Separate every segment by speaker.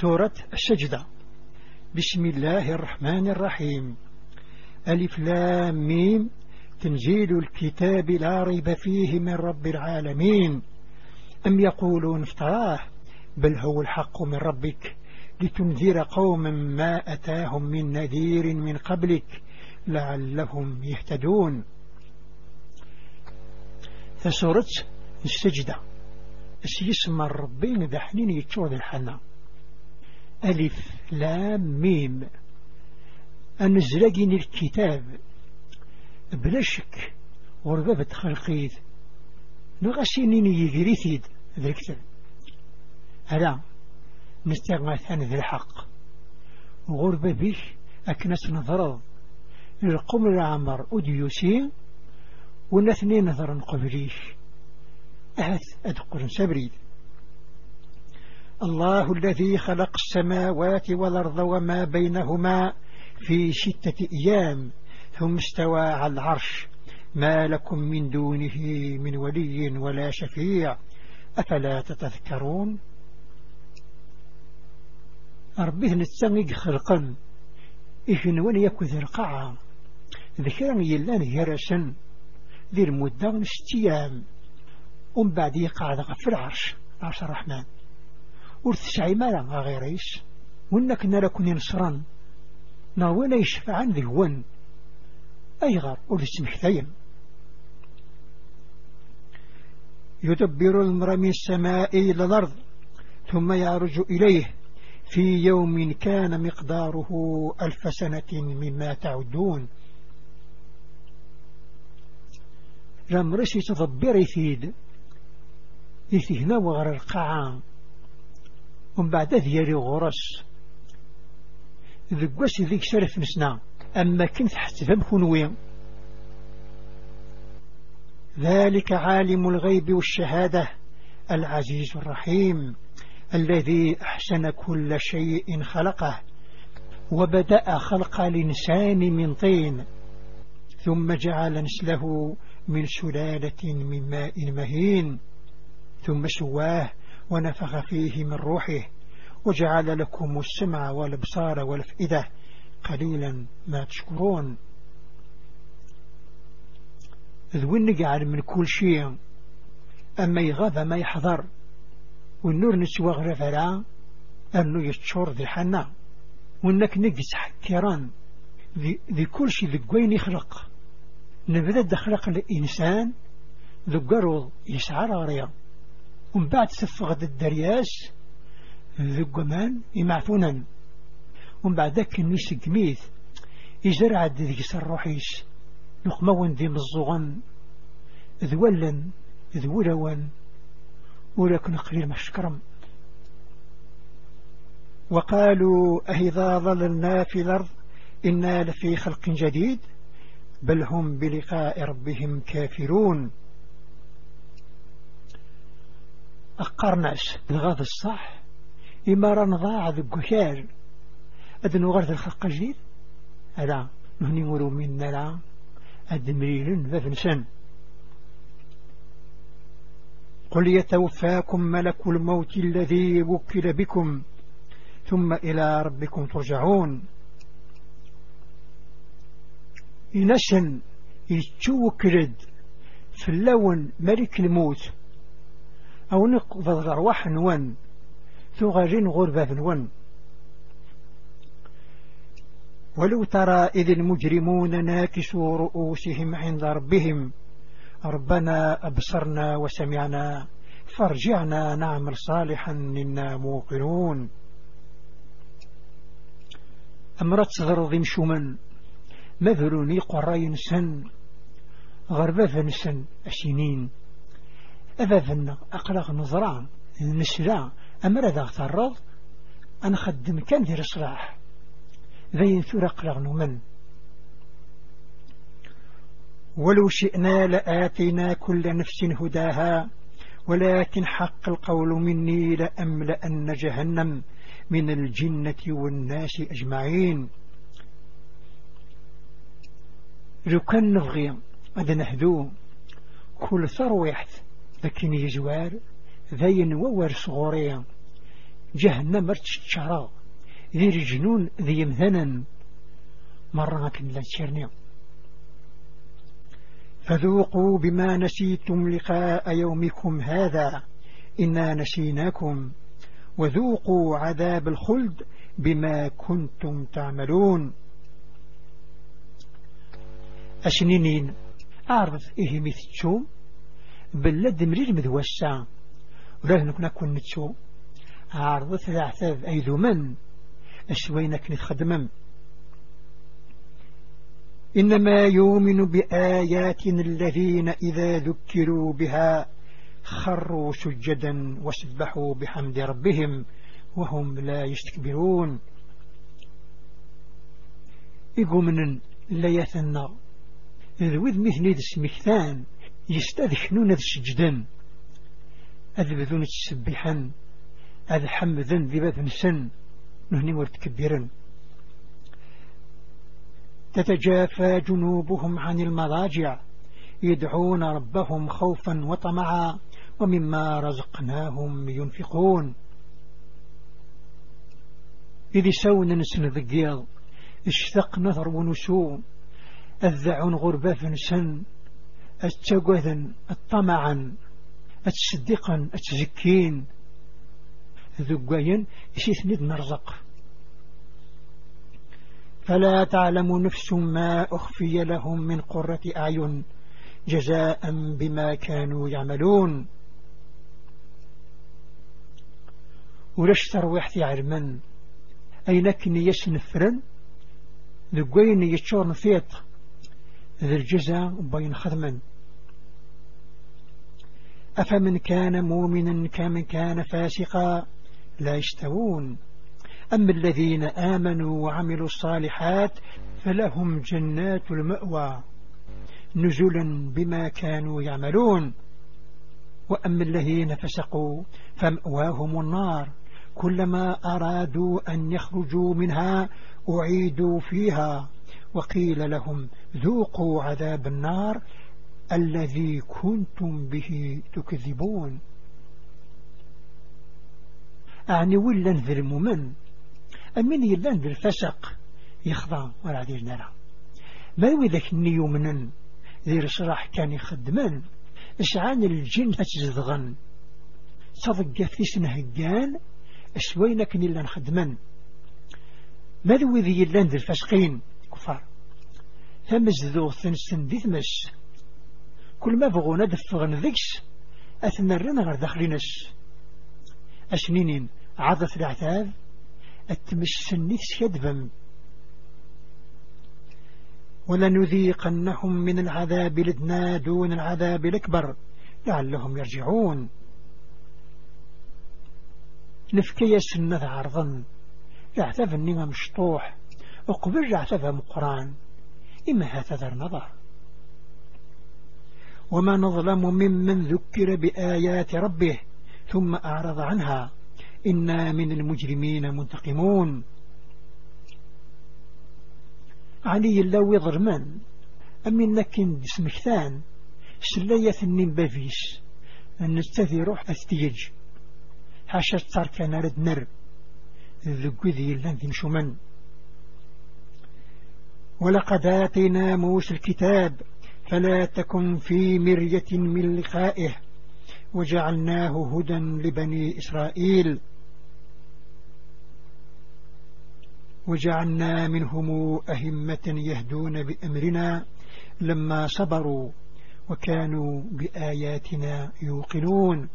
Speaker 1: سورة السجدة. بسم الله الرحمن الرحيم. ألف لام ميم. تنزيل الكتاب لا ريب فيه من رب العالمين. أم يقولون افتراه؟ بل هو الحق من ربك. لتنذر قوما ما أتاهم من نذير من قبلك لعلهم يهتدون. فسورة السجدة. اسم الربين دحنين يتشور الحنا ألف لام ميم. أنزلقين الكتاب. بلا شك وربابة خلقيد نغسينين يجريثيد ذا الكتاب. هلا نستغاثان ذا الحق. وغربة بيش أكنس نظرض القمر العمر أديوسي ونثنين نظرا قبليش أهث أدقر سبريد الله الذي خلق السماوات والأرض وما بينهما في ستة أيام ثم استوى على العرش. ما لكم من دونه من ولي ولا شفيع. أفلا تتذكرون؟ ربه نتسنق خلقا. إذن ون يكو القاعة ذكرا يلان هرسا ذي المدة نستيام. ومن بعد يقعد في العرش. عرش الرحمن. ورثسعي مالا غير إيش؟ وإنك نراكن ينصران ناوين يشفعان ذي هون أيغر ورثسمح ثيم يدبر الأمر من السماء إلى الأرض ثم يعرج إليه. في يوم كان مقداره ألف سنة مما تعدون. لم رسي تضبر يثيد يثيهنا وغر القاعة. ومن بعد ذياري غرس. ذقوس ذيك سرف نسنا. أما كنت حتى ذم كنوين ذلك عالم الغيب والشهادة العزيز الرحيم الذي أحسن كل شيء خلقه وبدأ خلق الإنسان من طين ثم جعل نسله من سلالة من ماء مهين ثم سواه ونفخ فيه من روحه وجعل لكم السمع والأبصار والأفئدة. قليلا ما تشكرون. ذوين نقعد من كل شيء أما يغاب ما يحضر والنور نسوى غرفلا أنه يتشور ذي حنا وانك نقس حكيران ذي كل شيء ذي قوين يخلق. نبدأ خلق الإنسان ذي قرض يسعى راريا. ومن بعد سفغد الدرياس ذي قمان يمعفونا ومن بعد ذاك النيس قميث يزرع ذي سروحيس نقمون ذي مزوغن ذولا ذولوان ولكن قليل مشكرم وقالوا أهذا ظللنا في الأرض إنا لفي خلق جديد بل هم بلقاء ربهم كافرون. أقرناش. الغاض الصح؟ إما رنضاع ذو أدنو غرد الخلق الجديد ألا نهني ولو منا لا أدمريل ففنسن قل يتوفاكم ملك الموت الذي وكل بكم ثم إلى ربكم ترجعون. ينسن يتوكرد في اللون ملك الموت. أو نقفض أرواح نون ثغرين غربة نون ولو ترى إذ المجرمون ناكسوا رؤوسهم عند ربهم ربنا أبصرنا وسمعنا فارجعنا نعمل صالحا إنا موقنون. أمرت صدر ذي شمن مذلوني قرين سن غربة سن أسنين أبابنا أقلق نظران نسلا أمر ذا اغترض أنا خدم كان دير صلاح ذي ثور أقلق نمن ولو شئنا لآتينا كل نفس هداها ولكن حق القول مني لأملأن جهنم من الجنة والناس أجمعين. لو كان نبغي هذا نهدو. كل ثرويحت لكن يزوار ذين وور صغوريا جهنم ارتشتشرا ذي رجنون ذي يمثنا مرة كن لا تشرني فذوقوا بما نسيتم لقاء يومكم هذا. إنا نسيناكم. وذوقوا عذاب الخلد بما كنتم تعملون. أسنينين إيه مثتشو بلد مرير مذوسا ولا نكون أكون نتشو. أعرض ثلاثة أي ذو من. أسوينك نتخدمم إنما يؤمن بآياتنا الذين إذا ذكروا بها خروا سجدا وسبحوا بحمد ربهم وهم لا يستكبرون. إقومن لا يثنى. ذوذ مثل ذي السمكتان يستذخنون ذي السجدا أذبذون السبحا أذ حمذا ذي بذن سن نهني ورتكبرا تتجافى جنوبهم عن المضاجع يدعون ربهم خوفا وطمعا ومما رزقناهم ينفقون. إذ سون نسن ذقيض اشتق نثر ونسو الذعون غربة فنسن التقوذن الطمعا التصدقا التزكين ذقين يسيث نرزق. فلا تعلم نفس ما أخفي لهم من قرة أعين جزاء بما كانوا يعملون. ولش ترويحتي عرمن. أينك يسنفرن ذقين يتشور نفيط ذي الجزاء بين خدما أفمن كان مؤمنا كمن كان فاسقا؟ لا يستوون أما الذين آمنوا وعملوا الصالحات فلهم جنات المأوى نزلا بما كانوا يعملون. وأما الذين فسقوا فمأواهم النار. كلما أرادوا أن يخرجوا منها أعيدوا فيها. وقيل لهم ذوقوا عذاب النار الذي كنتم به تكذبون. أعني ولا نذرم من أمين يلان بالفسق يخضع ولا عديد نرى. ما هو ذاك النيومنا ذي رشراح كان يخدمان إشعان الجن أتزدغن صدق في سنهجان أسوينا كن إلا نخدمان ماذا وذي يلان ذي الفسقين كفار. ثمز ذو ثنسن ثمس كل ما بغونا دفغن ذيكس أثنرنا غير داخلينس أسنينين عضت العتاب التمسني تشدبم ولنذيقنهم من العذاب لدنا دون العذاب الأكبر لعلهم يرجعون. نفكي سنة عرضا يعتف النمى مشطوح وقبل يعتف مقران إما هذا النظر. وما نظلم ممن ذكر بآيات ربه ثم أعرض عنها. إنا من المجرمين منتقمون. علي الله ضرمان أمين لكن دسمكتان سلاية النين بافيس أن نستثي روح أستيج. حاشا تاركنا رد نر اللان ذي شمن ولقد آتينا موسى الكتاب فلا تكن في مرية من لقائه وجعلناه هدى لبني إسرائيل. وجعلنا منهم أهمة يهدون بأمرنا لما صبروا وكانوا بآياتنا يوقنون.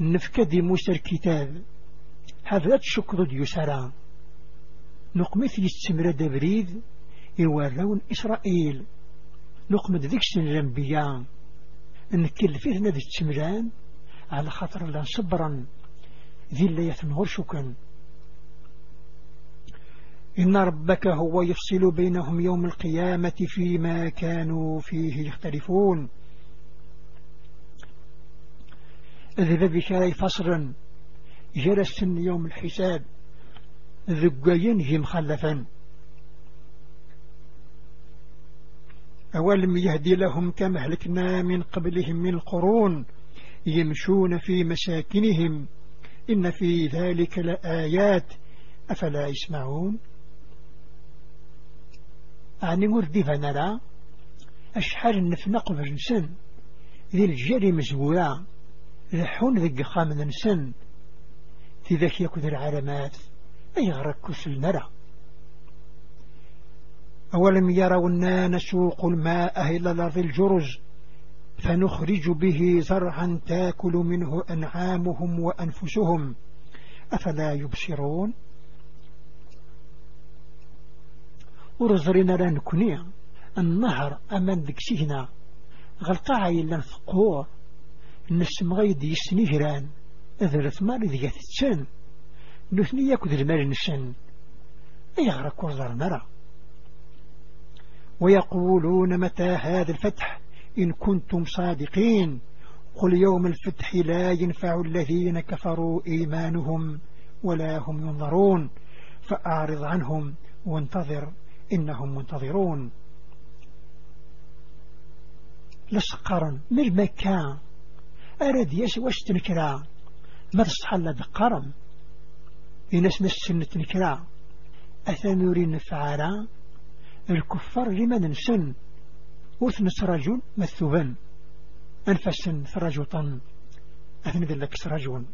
Speaker 1: النفكد موسى الكتاب. هذا الشكر ديسرا نقمث يستمر دبريد يورون إسرائيل. نقمد ذيك الأنبياء نكل فيه نذي التمران على خاطر الله صبرا. ذي اللي يثنغر شكا إن ربك هو يفصل بينهم يوم القيامة فيما كانوا فيه يختلفون. إذ بشاي فصرا جرس يوم الحساب. ذقين هم خلفا. أولم يهدي لهم كما هلكنا من قبلهم من القرون يمشون في مساكنهم إن في ذلك لآيات أفلا يسمعون؟ أعني وردي فنرى أشحال النفنق بجنسن ذي الجري مزورا لحون ذي قخام ننسن ذاك يكون العلامات أي غرق كسل نرى. أولم يروا نسوق الماء إلى الأرض الجرز فنخرج به زرعا تأكل منه أنعامهم وأنفسهم. أفلا يبصرون؟ ورزرنا لنكني النهر سهنا غلطا إلا الثقور النسم غيد يسنهران أذرت مال ذي التسن نثني يكد المال نسن. يغرق ورزر نرى ويقولون متى هذا الفتح؟ إن كنتم صادقين. قل يوم الفتح لا ينفع الذين كفروا إيمانهم ولا هم ينظرون. فأعرض عنهم وانتظر إنهم منتظرون. لسقرا من المكان أرد يس واش تنكرا؟ ما تصحل دقرم إنس نسن تنكرا. أثنوري نفعالا الكفار لمن سن وثنس رجل مثوبا. أنفس ثرجطا أثنذ لك سرجون